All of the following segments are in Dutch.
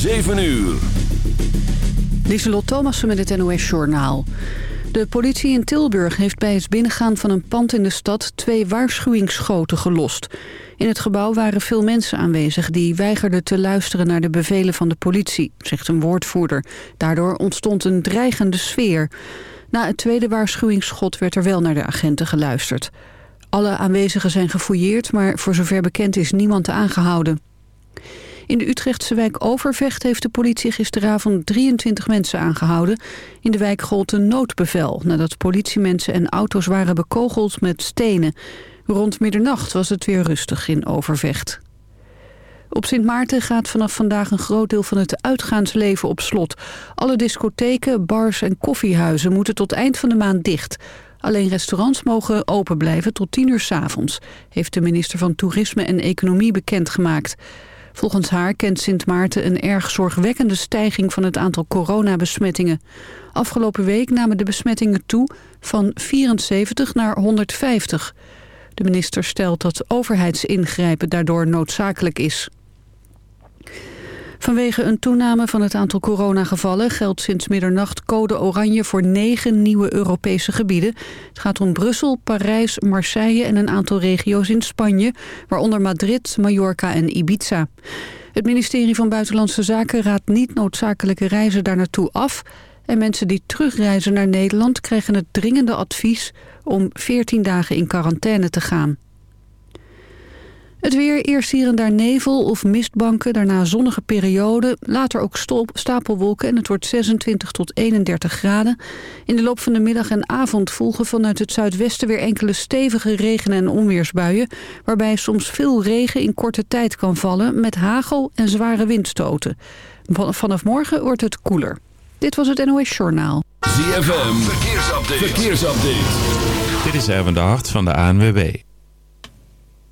7 uur. Lieselot Thomassen met het NOS-journaal. De politie in Tilburg heeft bij het binnengaan van een pand in de stad... twee waarschuwingsschoten gelost. In het gebouw waren veel mensen aanwezig... die weigerden te luisteren naar de bevelen van de politie, zegt een woordvoerder. Daardoor ontstond een dreigende sfeer. Na het tweede waarschuwingsschot werd er wel naar de agenten geluisterd. Alle aanwezigen zijn gefouilleerd, maar voor zover bekend is niemand aangehouden. In de Utrechtse wijk Overvecht heeft de politie gisteravond 23 mensen aangehouden. In de wijk gold een noodbevel nadat politiemensen en auto's waren bekogeld met stenen. Rond middernacht was het weer rustig in Overvecht. Op Sint Maarten gaat vanaf vandaag een groot deel van het uitgaansleven op slot. Alle discotheken, bars en koffiehuizen moeten tot eind van de maand dicht. Alleen restaurants mogen open blijven tot 10 uur s avonds, heeft de minister van Toerisme en Economie bekendgemaakt. Volgens haar kent Sint Maarten een erg zorgwekkende stijging van het aantal coronabesmettingen. Afgelopen week namen de besmettingen toe van 74 naar 150. De minister stelt dat overheidsingrijpen daardoor noodzakelijk is. Vanwege een toename van het aantal coronagevallen geldt sinds middernacht code oranje voor negen nieuwe Europese gebieden. Het gaat om Brussel, Parijs, Marseille en een aantal regio's in Spanje, waaronder Madrid, Mallorca en Ibiza. Het ministerie van Buitenlandse Zaken raadt niet noodzakelijke reizen daar naartoe af. En mensen die terugreizen naar Nederland krijgen het dringende advies om 14 dagen in quarantaine te gaan. Het weer, eerst hier en daar nevel of mistbanken, daarna zonnige periode, later ook stapelwolken en het wordt 26 tot 31 graden. In de loop van de middag en avond volgen vanuit het zuidwesten weer enkele stevige regen- en onweersbuien, waarbij soms veel regen in korte tijd kan vallen met hagel en zware windstoten. Vanaf morgen wordt het koeler. Dit was het NOS Journaal. ZFM, verkeersupdate. verkeersupdate. Dit is Erwin de Hart van de ANWB.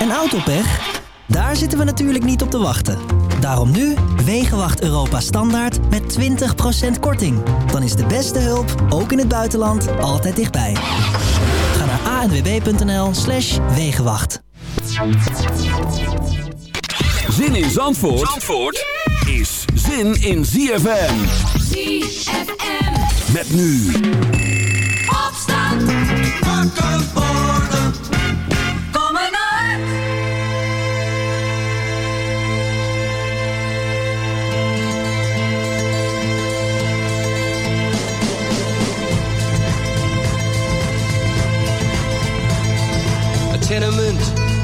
En autopech? Daar zitten we natuurlijk niet op te wachten. Daarom nu Wegenwacht Europa Standaard met 20% korting. Dan is de beste hulp, ook in het buitenland, altijd dichtbij. Ga naar anwb.nl slash Wegenwacht. Zin in Zandvoort, Zandvoort is zin in ZFM. ZFM. Met nu. Opstand. Wakker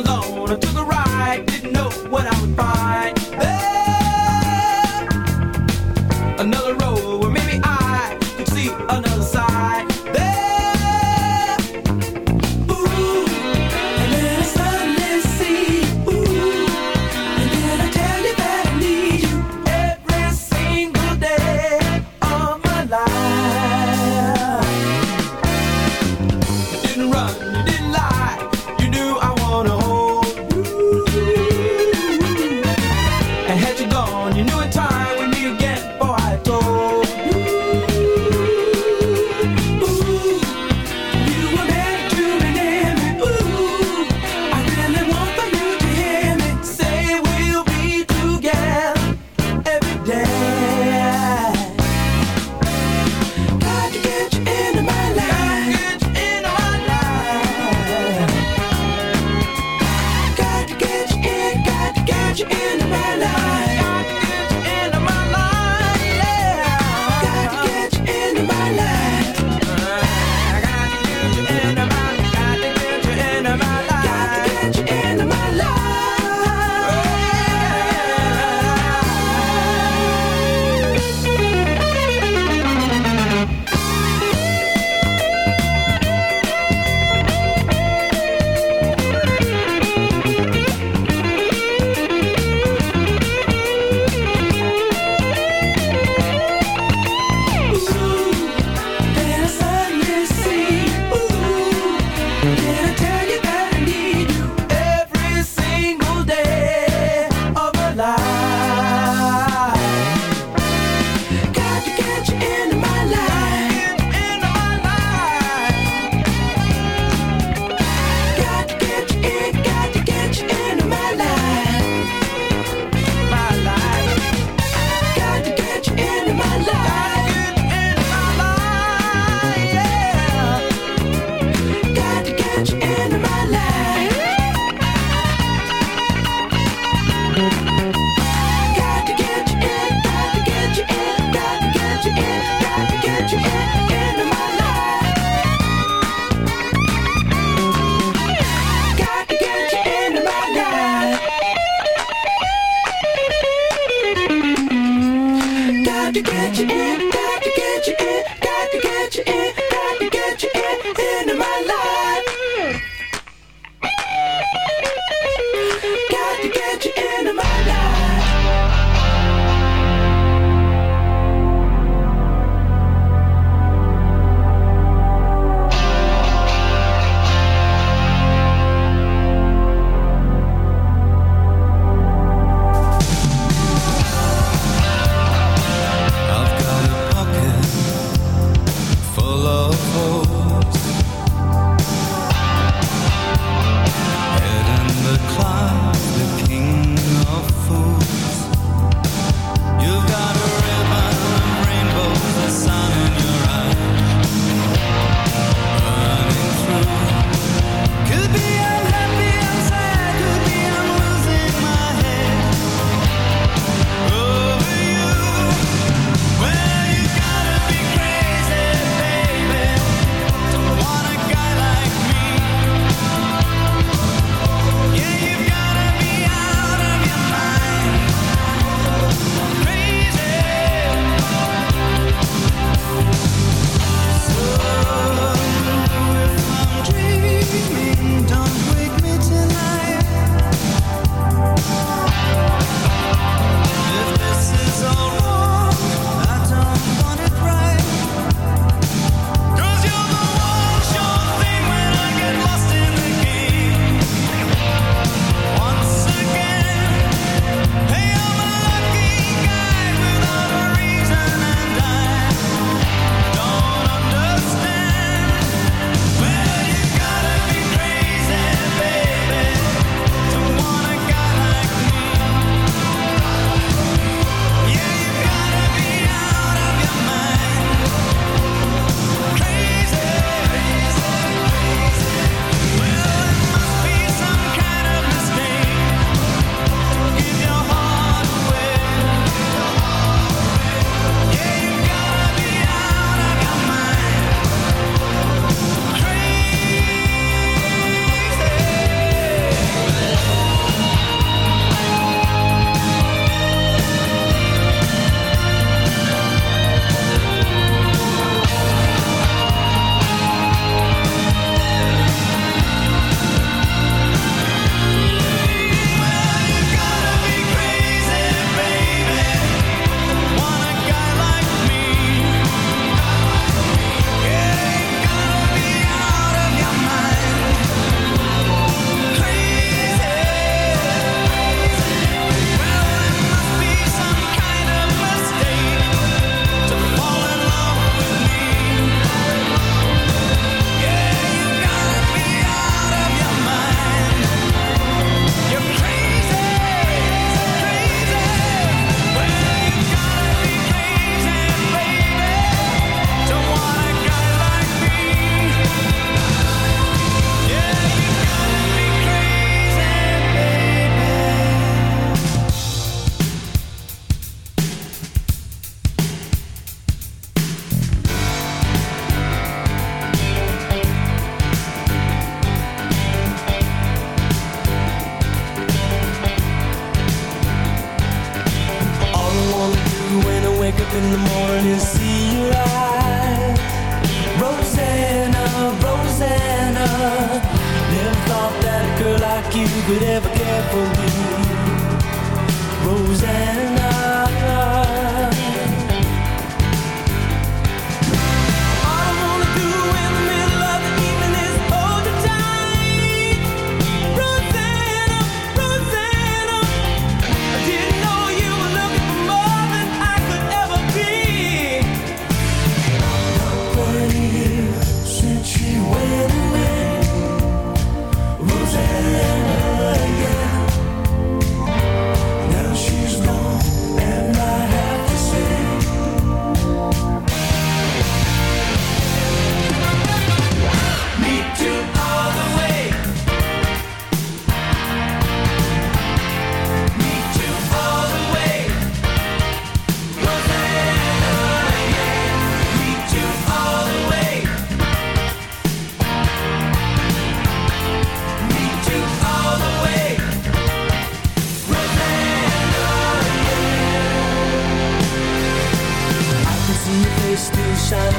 Alone,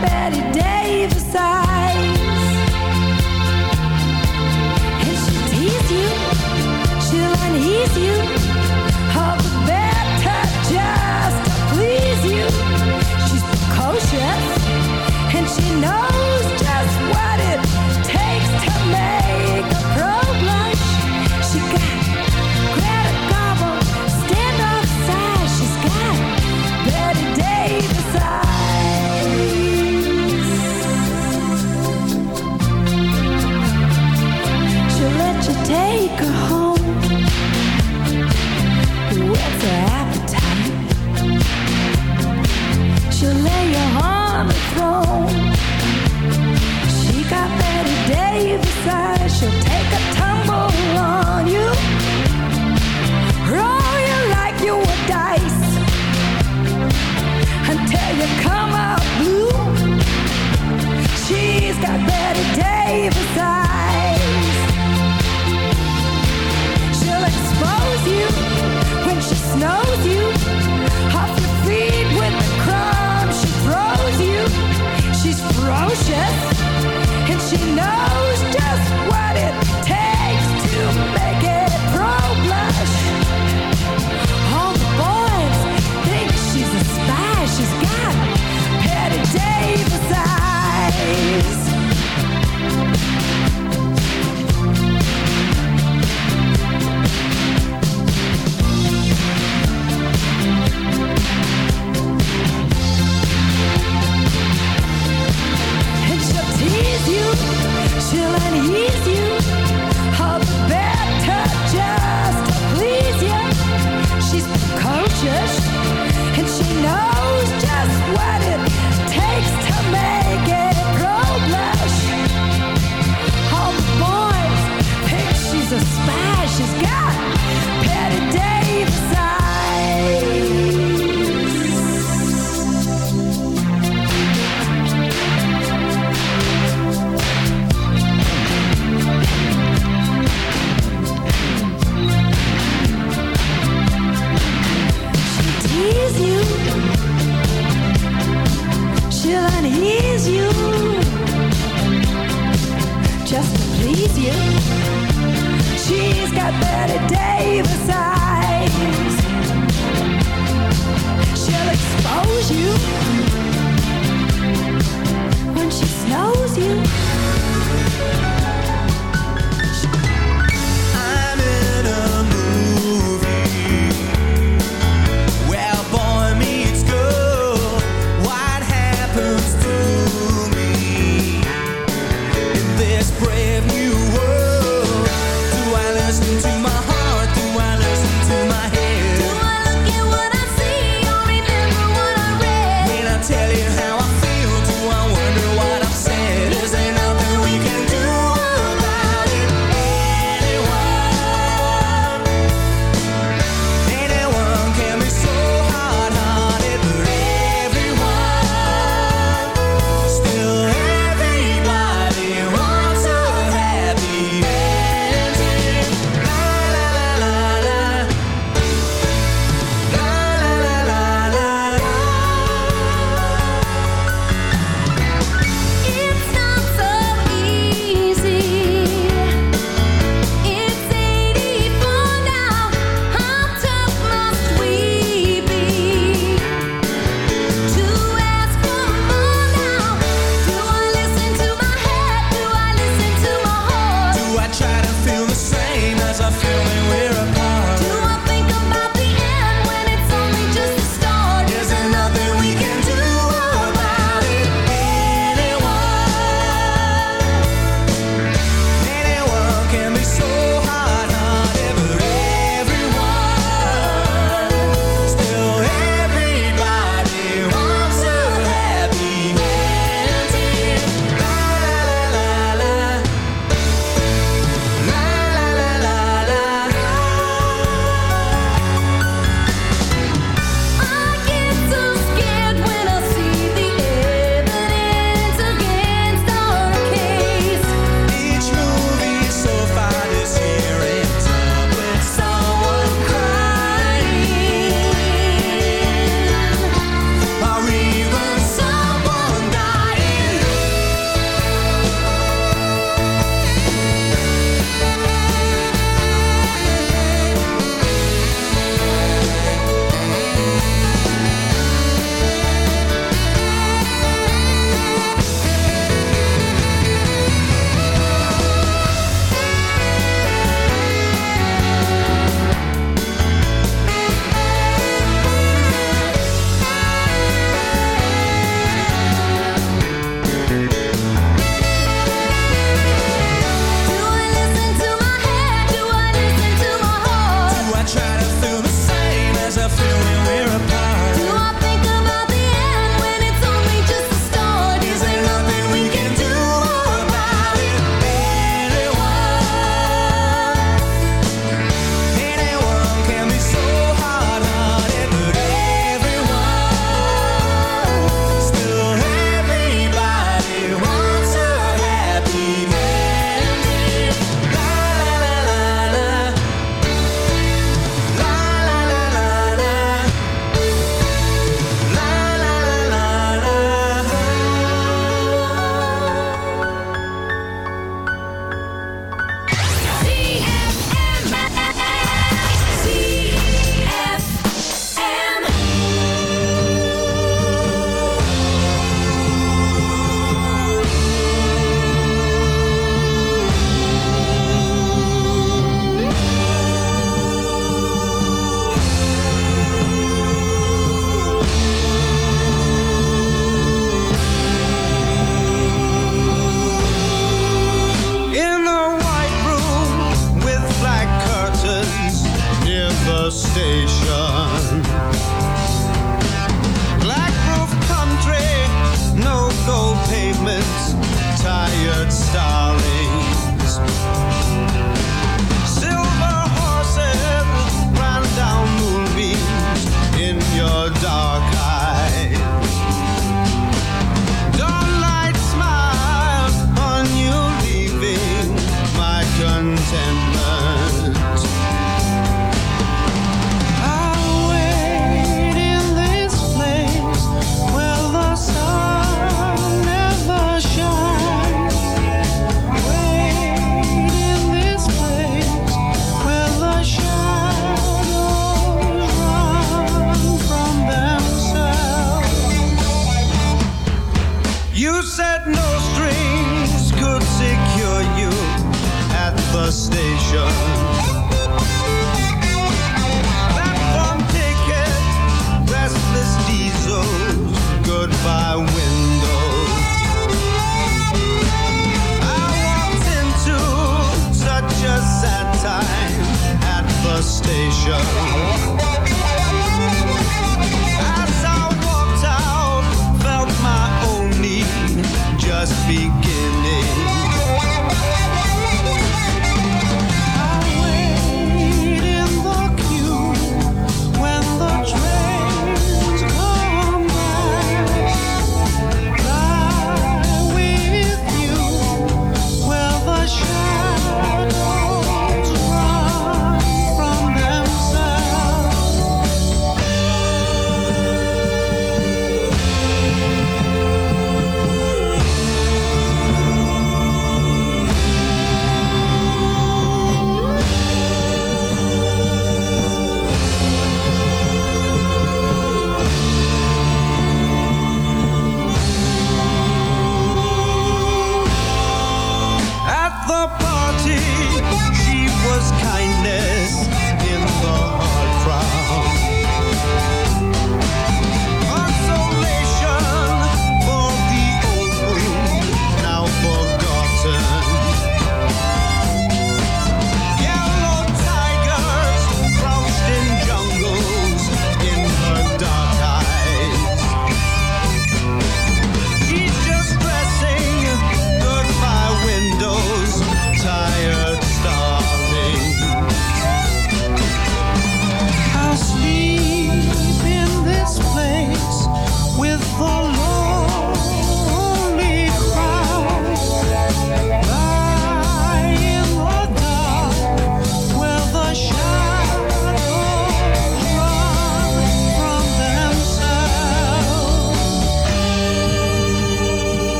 Betty Davis. I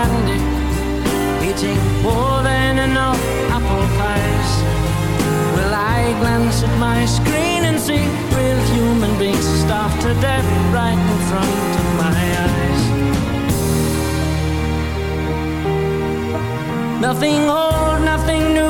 candy, eating more than enough apple pies. Will I glance at my screen and see real human beings starved to death right in front of my eyes? Nothing old, nothing new